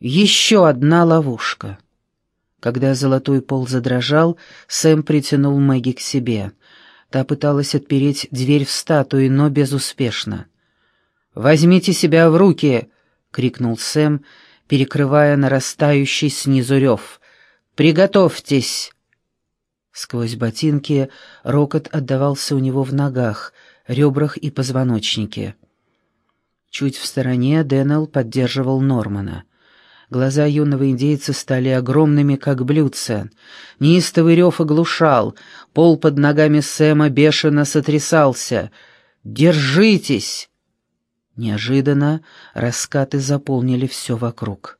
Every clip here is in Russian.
Еще одна ловушка. Когда золотой пол задрожал, Сэм притянул Мэгги к себе. Та пыталась отпереть дверь в статуи, но безуспешно. «Возьмите себя в руки!» — крикнул Сэм, перекрывая нарастающий снизу рев. «Приготовьтесь!» Сквозь ботинки рокот отдавался у него в ногах, ребрах и позвоночнике. Чуть в стороне Дэннел поддерживал Нормана. Глаза юного индейца стали огромными, как блюдца. Неистовый рев оглушал, пол под ногами Сэма бешено сотрясался. «Держитесь!» Неожиданно раскаты заполнили все вокруг.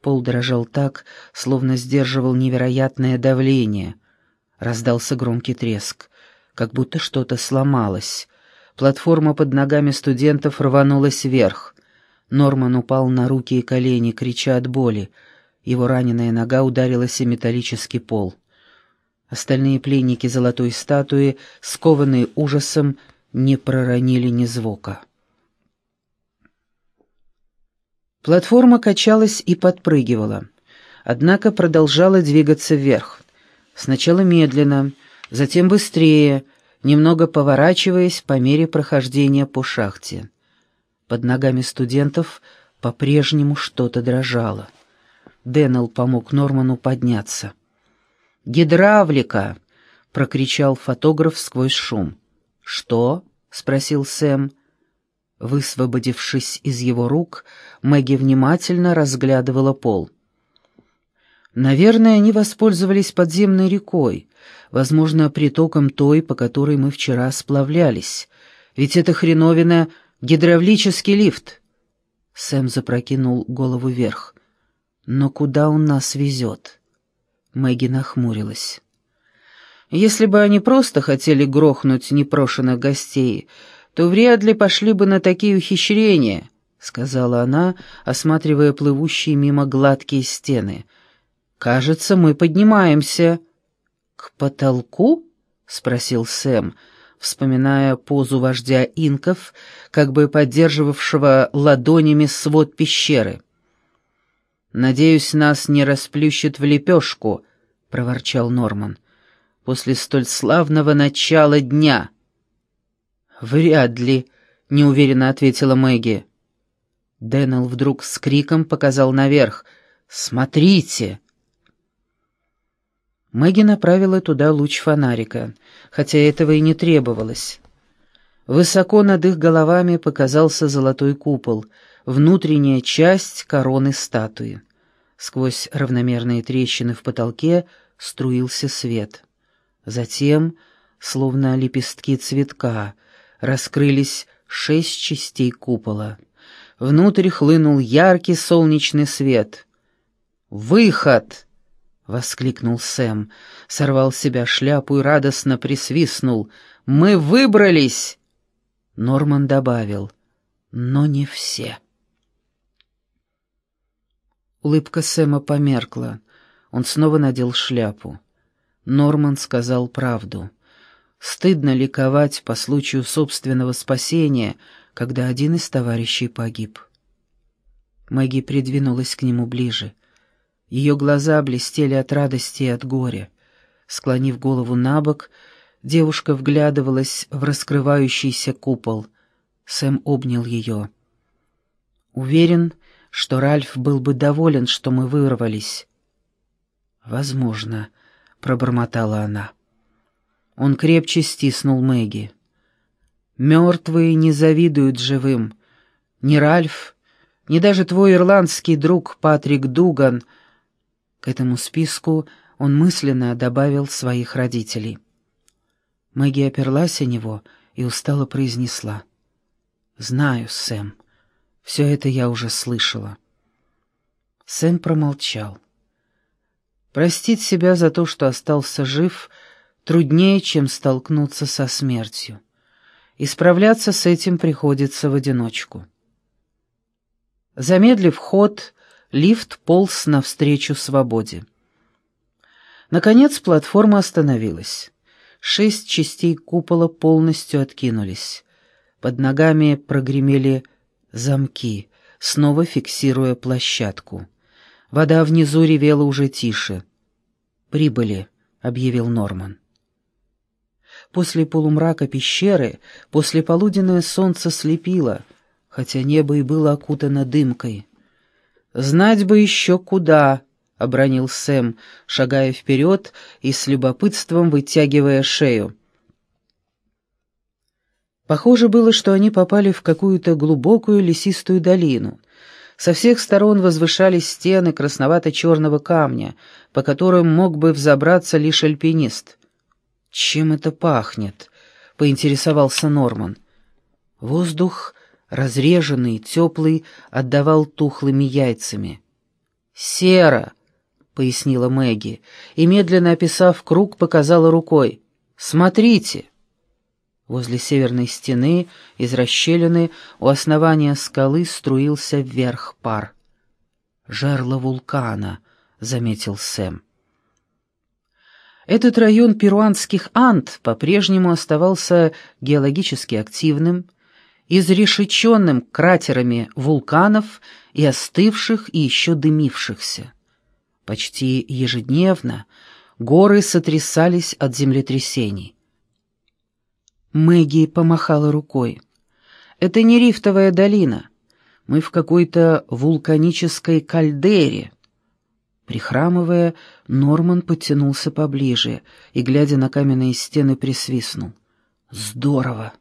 Пол дрожал так, словно сдерживал невероятное давление. Раздался громкий треск, как будто что-то сломалось. Платформа под ногами студентов рванулась вверх. Норман упал на руки и колени, крича от боли. Его раненая нога ударилась о металлический пол. Остальные пленники золотой статуи, скованные ужасом, не проронили ни звука. Платформа качалась и подпрыгивала, однако продолжала двигаться вверх. Сначала медленно, затем быстрее, немного поворачиваясь по мере прохождения по шахте. Под ногами студентов по-прежнему что-то дрожало. Дэннел помог Норману подняться. «Гидравлика!» — прокричал фотограф сквозь шум. «Что?» — спросил Сэм. Высвободившись из его рук, Мэгги внимательно разглядывала пол. Наверное, они воспользовались подземной рекой, возможно, притоком той, по которой мы вчера сплавлялись. Ведь это хреновина — гидравлический лифт. Сэм запрокинул голову вверх. «Но куда он нас везет?» Мэгги нахмурилась. «Если бы они просто хотели грохнуть непрошенных гостей, то вряд ли пошли бы на такие ухищрения», — сказала она, осматривая плывущие мимо гладкие стены — «Кажется, мы поднимаемся». «К потолку?» — спросил Сэм, вспоминая позу вождя инков, как бы поддерживавшего ладонями свод пещеры. «Надеюсь, нас не расплющит в лепешку», — проворчал Норман, — «после столь славного начала дня». «Вряд ли», — неуверенно ответила Мэгги. Дэннел вдруг с криком показал наверх. «Смотрите!» Мэгги направила туда луч фонарика, хотя этого и не требовалось. Высоко над их головами показался золотой купол, внутренняя часть короны статуи. Сквозь равномерные трещины в потолке струился свет. Затем, словно лепестки цветка, раскрылись шесть частей купола. Внутрь хлынул яркий солнечный свет. «Выход!» — воскликнул Сэм, сорвал с себя шляпу и радостно присвистнул. «Мы выбрались!» Норман добавил. «Но не все». Улыбка Сэма померкла. Он снова надел шляпу. Норман сказал правду. Стыдно ликовать по случаю собственного спасения, когда один из товарищей погиб. Мэгги придвинулась к нему ближе. Ее глаза блестели от радости и от горя. Склонив голову на бок, девушка вглядывалась в раскрывающийся купол. Сэм обнял ее. «Уверен, что Ральф был бы доволен, что мы вырвались». «Возможно», — пробормотала она. Он крепче стиснул Мэгги. «Мертвые не завидуют живым. Ни Ральф, ни даже твой ирландский друг Патрик Дуган — к этому списку он мысленно добавил своих родителей. Мэгги оперлась о него и устало произнесла. «Знаю, Сэм. Все это я уже слышала». Сэм промолчал. Простить себя за то, что остался жив, труднее, чем столкнуться со смертью. Исправляться с этим приходится в одиночку. Замедлив ход, Лифт полз навстречу свободе. Наконец платформа остановилась. Шесть частей купола полностью откинулись. Под ногами прогремели замки, снова фиксируя площадку — Вода внизу ревела уже тише. «Прибыли», — объявил Норман. После полумрака пещеры, после полуденное солнце слепило, хотя небо и было окутано дымкой. «Знать бы еще куда», — обронил Сэм, шагая вперед и с любопытством вытягивая шею. Похоже было, что они попали в какую-то глубокую лесистую долину. Со всех сторон возвышались стены красновато-черного камня, по которым мог бы взобраться лишь альпинист. «Чем это пахнет?» — поинтересовался Норман. Воздух, разреженный, теплый, отдавал тухлыми яйцами. «Сера!» — пояснила Мэгги, и, медленно описав круг, показала рукой. «Смотрите!» Возле северной стены, из расщелины, у основания скалы струился вверх пар. «Жерло вулкана», — заметил Сэм. Этот район перуанских Анд по-прежнему оставался геологически активным, изрешеченным кратерами вулканов и остывших и еще дымившихся. Почти ежедневно горы сотрясались от землетрясений. Мэгги помахала рукой. «Это не рифтовая долина. Мы в какой-то вулканической кальдере». Прихрамывая, Норман подтянулся поближе и, глядя на каменные стены, присвистнул. «Здорово!»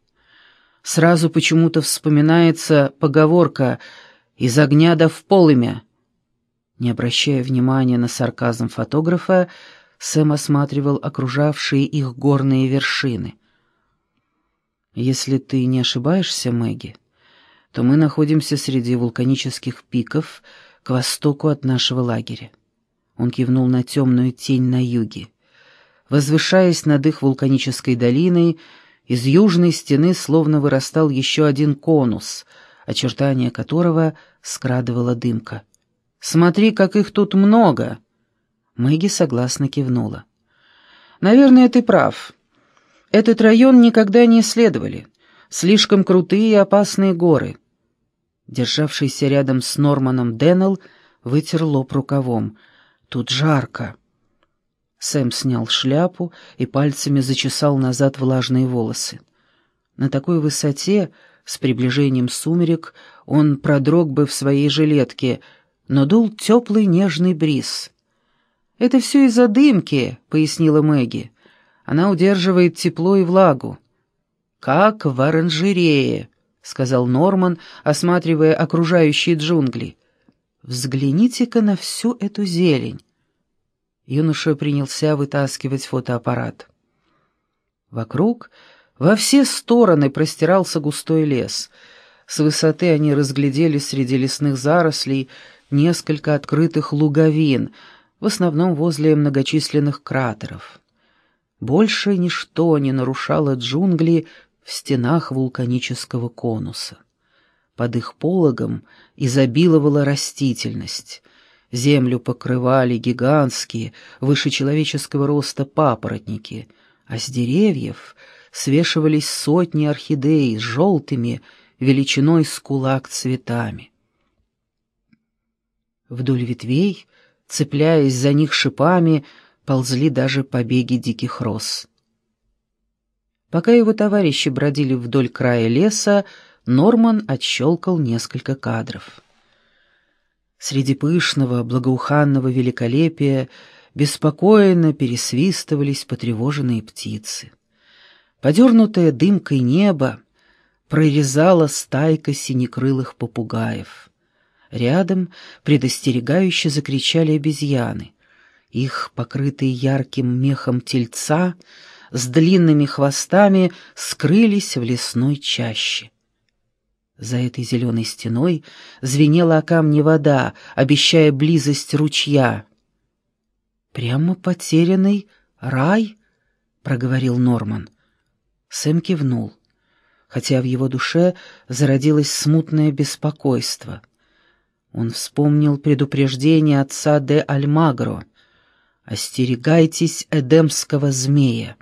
Сразу почему-то вспоминается поговорка «из огня да в полымя». Не обращая внимания на сарказм фотографа, Сэм осматривал окружавшие их горные вершины. Если ты не ошибаешься, Мэгги, то мы находимся среди вулканических пиков к востоку от нашего лагеря. Он кивнул на темную тень на юге. Возвышаясь над их вулканической долиной, из южной стены словно вырастал еще один конус, очертания которого скрадывала дымка. «Смотри, как их тут много!» Мэгги согласно кивнула. «Наверное, ты прав. Этот район никогда не исследовали. Слишком крутые и опасные горы. Державшийся рядом с Норманом Деннелл вытер лоб рукавом. Тут жарко. Сэм снял шляпу и пальцами зачесал назад влажные волосы. На такой высоте, с приближением сумерек, он продрог бы в своей жилетке, но дул теплый нежный бриз. «Это все из-за дымки», — пояснила Мэгги. Она удерживает тепло и влагу. «Как в оранжерее», — сказал Норман, осматривая окружающие джунгли. «Взгляните-ка на всю эту зелень». Юноша принялся вытаскивать фотоаппарат. Вокруг во все стороны простирался густой лес. С высоты они разглядели среди лесных зарослей несколько открытых луговин, в основном возле многочисленных кратеров. Больше ничто не нарушало джунгли в стенах вулканического конуса. Под их пологом изобиловала растительность. Землю покрывали гигантские, выше человеческого роста папоротники, а с деревьев свешивались сотни орхидей с желтыми, величиной с кулак цветами. Вдоль ветвей, цепляясь за них шипами, ползли даже побеги диких роз. Пока его товарищи бродили вдоль края леса, Норман отщелкал несколько кадров. Среди пышного, благоуханного великолепия беспокойно пересвистывались потревоженные птицы. Подернутое дымкой небо прорезала стайка синекрылых попугаев. Рядом предостерегающе закричали обезьяны. Их, покрытые ярким мехом тельца, с длинными хвостами скрылись в лесной чаще. За этой зеленой стеной звенела о камне вода, обещая близость ручья. «Прямо потерянный рай?» — проговорил Норман. Сэм кивнул, хотя в его душе зародилось смутное беспокойство. Он вспомнил предупреждение отца де Альмагро — «Остерегайтесь эдемского змея».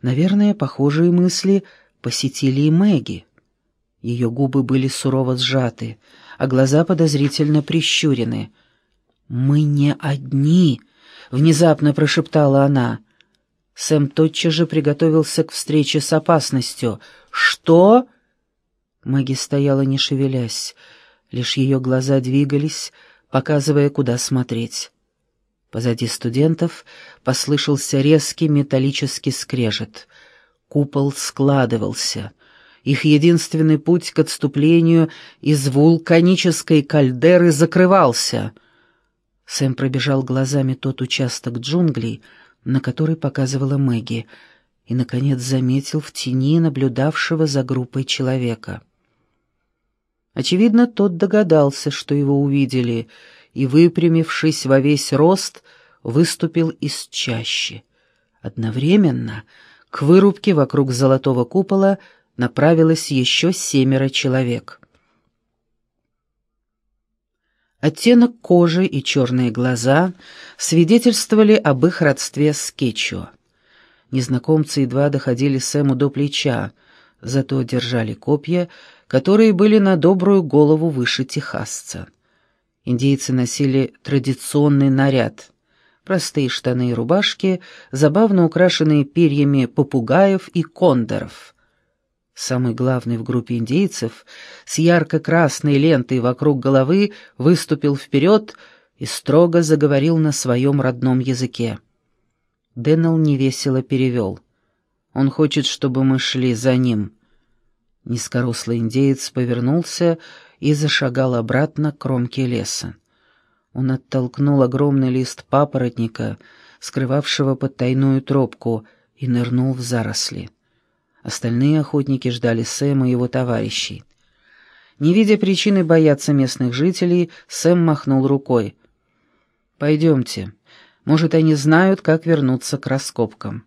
Наверное, похожие мысли посетили и Мэгги. Ее губы были сурово сжаты, а глаза подозрительно прищурены. «Мы не одни», — внезапно прошептала она. Сэм тотчас же приготовился к встрече с опасностью. «Что?» Мэгги стояла, не шевелясь. Лишь ее глаза двигались, показывая, куда смотреть. Позади студентов послышался резкий металлический скрежет. Купол складывался. Их единственный путь к отступлению из вулканической кальдеры закрывался. Сэм пробежал глазами тот участок джунглей, на который показывала Мэгги, и, наконец, заметил в тени наблюдавшего за группой человека. Очевидно, тот догадался, что его увидели, и, выпрямившись во весь рост, выступил из чащи. Одновременно к вырубке вокруг золотого купола направилось еще семеро человек. Оттенок кожи и черные глаза свидетельствовали об их родстве с Кечуа. Незнакомцы едва доходили Сэму до плеча, зато держали копья, которые были на добрую голову выше техасца. Индейцы носили традиционный наряд — простые штаны и рубашки, забавно украшенные перьями попугаев и кондоров — Самый главный в группе индейцев с ярко-красной лентой вокруг головы выступил вперед и строго заговорил на своем родном языке. Дэннел невесело перевел. «Он хочет, чтобы мы шли за ним». Низкорослый индеец повернулся и зашагал обратно к кромке леса. Он оттолкнул огромный лист папоротника, скрывавшего потайную тропку, и нырнул в заросли. Остальные охотники ждали Сэма и его товарищей. Не видя причины бояться местных жителей, Сэм махнул рукой. «Пойдемте. Может, они знают, как вернуться к раскопкам».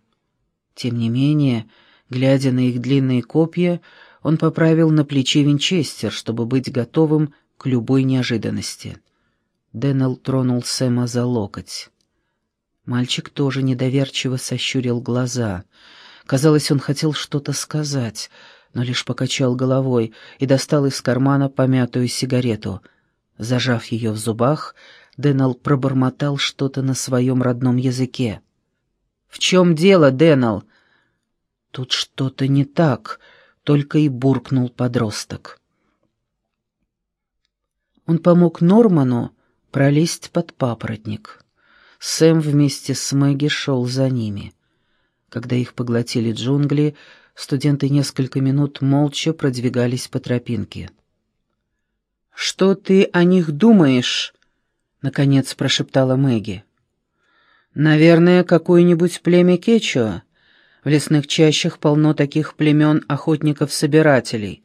Тем не менее, глядя на их длинные копья, он поправил на плече винчестер, чтобы быть готовым к любой неожиданности. Дэннел тронул Сэма за локоть. Мальчик тоже недоверчиво сощурил глаза — Казалось, он хотел что-то сказать, но лишь покачал головой и достал из кармана помятую сигарету. Зажав ее в зубах, Дэннел пробормотал что-то на своем родном языке. «В чем дело, Дэннел?» «Тут что-то не так», — только и буркнул подросток. Он помог Норману пролезть под папоротник. Сэм вместе с Мэгги шел за ними. Когда их поглотили джунгли, студенты несколько минут молча продвигались по тропинке. «Что ты о них думаешь?» — наконец прошептала Мэгги. «Наверное, какое-нибудь племя Кечуа. В лесных чащах полно таких племен охотников-собирателей».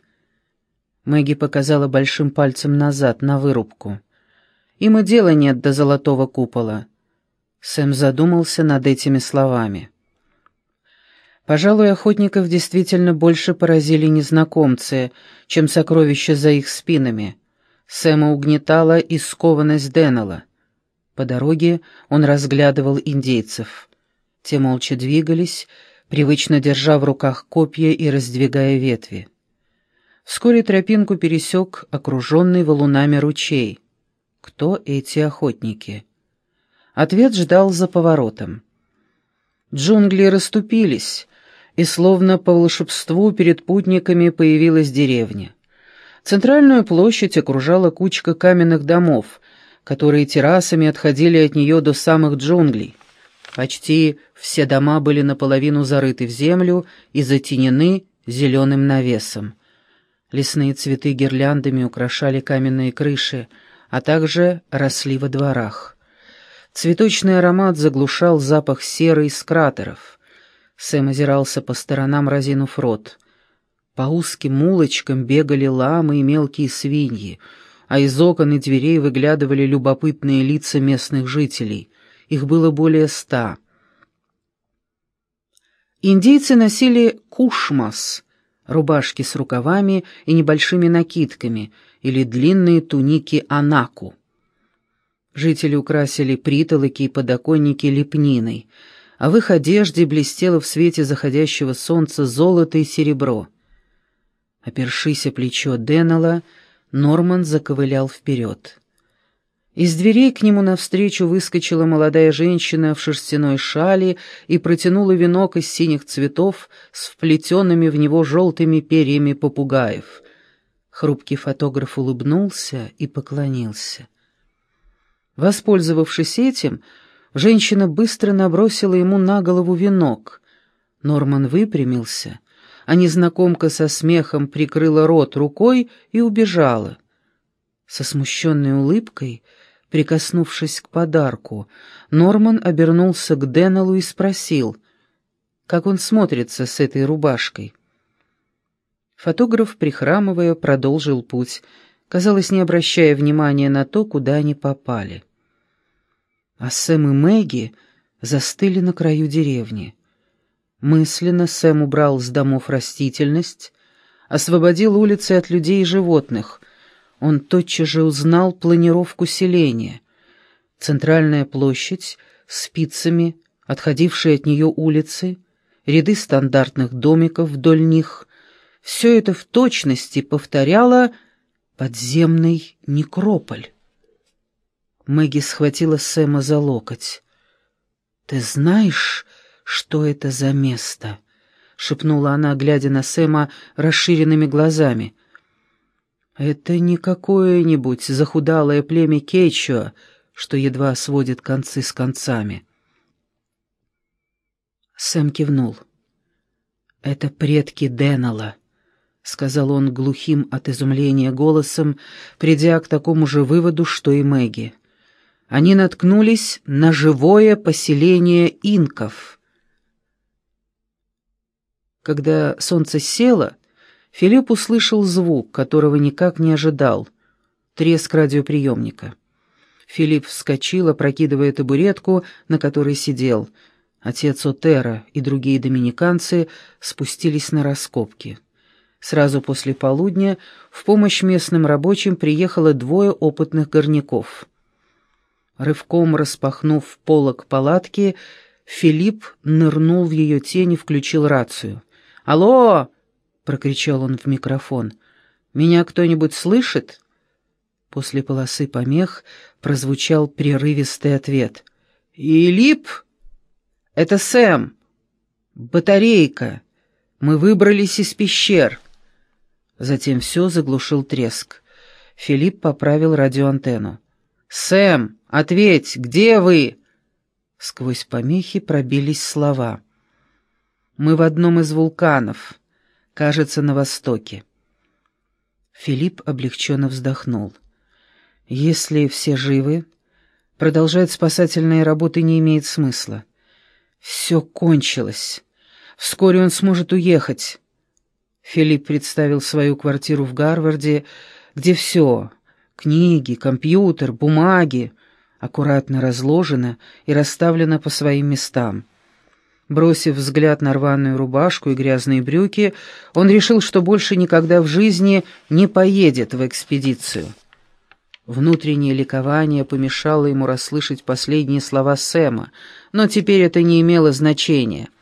Мэгги показала большим пальцем назад, на вырубку. «Им и дела нет до золотого купола». Сэм задумался над этими словами. Пожалуй, охотников действительно больше поразили незнакомцы, чем сокровища за их спинами. Сэма угнетала и скованность Деннелла. По дороге он разглядывал индейцев. Те молча двигались, привычно держа в руках копья и раздвигая ветви. Вскоре тропинку пересек окруженный валунами ручей. Кто эти охотники? Ответ ждал за поворотом. Джунгли расступились, и словно по волшебству перед путниками появилась деревня. Центральную площадь окружала кучка каменных домов, которые террасами отходили от нее до самых джунглей. Почти все дома были наполовину зарыты в землю и затенены зеленым навесом. Лесные цветы гирляндами украшали каменные крыши, а также росли во дворах. Цветочный аромат заглушал запах серы из кратеров. Сэм озирался по сторонам, разинув рот. По узким улочкам бегали ламы и мелкие свиньи, а из окон и дверей выглядывали любопытные лица местных жителей. Их было более ста. Индейцы носили кушмас — рубашки с рукавами и небольшими накидками, или длинные туники анаку. Жители украсили притолоки и подоконники лепниной — а в их одежде блестело в свете заходящего солнца золото и серебро. Опершись о плечо Деннелла, Норман заковылял вперед. Из дверей к нему навстречу выскочила молодая женщина в шерстяной шали и протянула венок из синих цветов с вплетенными в него желтыми перьями попугаев. Хрупкий фотограф улыбнулся и поклонился. Воспользовавшись этим, женщина быстро набросила ему на голову венок. Норман выпрямился, а незнакомка со смехом прикрыла рот рукой и убежала. Со смущенной улыбкой, прикоснувшись к подарку, Норман обернулся к Деннеллу и спросил, как он смотрится с этой рубашкой. Фотограф, прихрамывая, продолжил путь, казалось, не обращая внимания на то, куда они попали. А Сэм и Мэгги застыли на краю деревни. Мысленно Сэм убрал с домов растительность, освободил улицы от людей и животных. Он тотчас же узнал планировку селения. Центральная площадь, спицами, отходившие от нее улицы, ряды стандартных домиков вдоль них, все это в точности повторяло подземный некрополь. Мэгги схватила Сэма за локоть. «Ты знаешь, что это за место?» — шепнула она, глядя на Сэма расширенными глазами. «Это не какое-нибудь захудалое племя Кетчуа, что едва сводит концы с концами». Сэм кивнул. «Это предки Деннелла. — сказал он глухим от изумления голосом, придя к такому же выводу, что и Мэгги. Они наткнулись на живое поселение инков. Когда солнце село, Филипп услышал звук, которого никак не ожидал — треск радиоприемника. Филипп вскочил, опрокидывая табуретку, на которой сидел. Отец Отера и другие доминиканцы спустились на раскопки. Сразу после полудня в помощь местным рабочим приехало двое опытных горняков. Рывком распахнув полок палатки, Филипп нырнул в ее тень и включил рацию. «Алло!» — прокричал он в микрофон. «Меня кто-нибудь слышит?» После полосы помех прозвучал прерывистый ответ. «Филипп? Это Сэм! Батарейка! Мы выбрались из пещер!» Затем все заглушил треск. Филипп поправил радиоантенну. «Сэм, ответь, где вы?» Сквозь помехи пробились слова. «Мы в одном из вулканов, кажется, на востоке». Филипп облегченно вздохнул. «Если все живы, продолжать спасательные работы не имеет смысла. Все кончилось. Вскоре он сможет уехать. Филипп представил свою квартиру в Гарварде, где все — книги, компьютер, бумаги — аккуратно разложено и расставлено по своим местам. Бросив взгляд на рваную рубашку и грязные брюки, он решил, что больше никогда в жизни не поедет в экспедицию. Внутреннее ликование помешало ему расслышать последние слова Сэма, но теперь это не имело значения —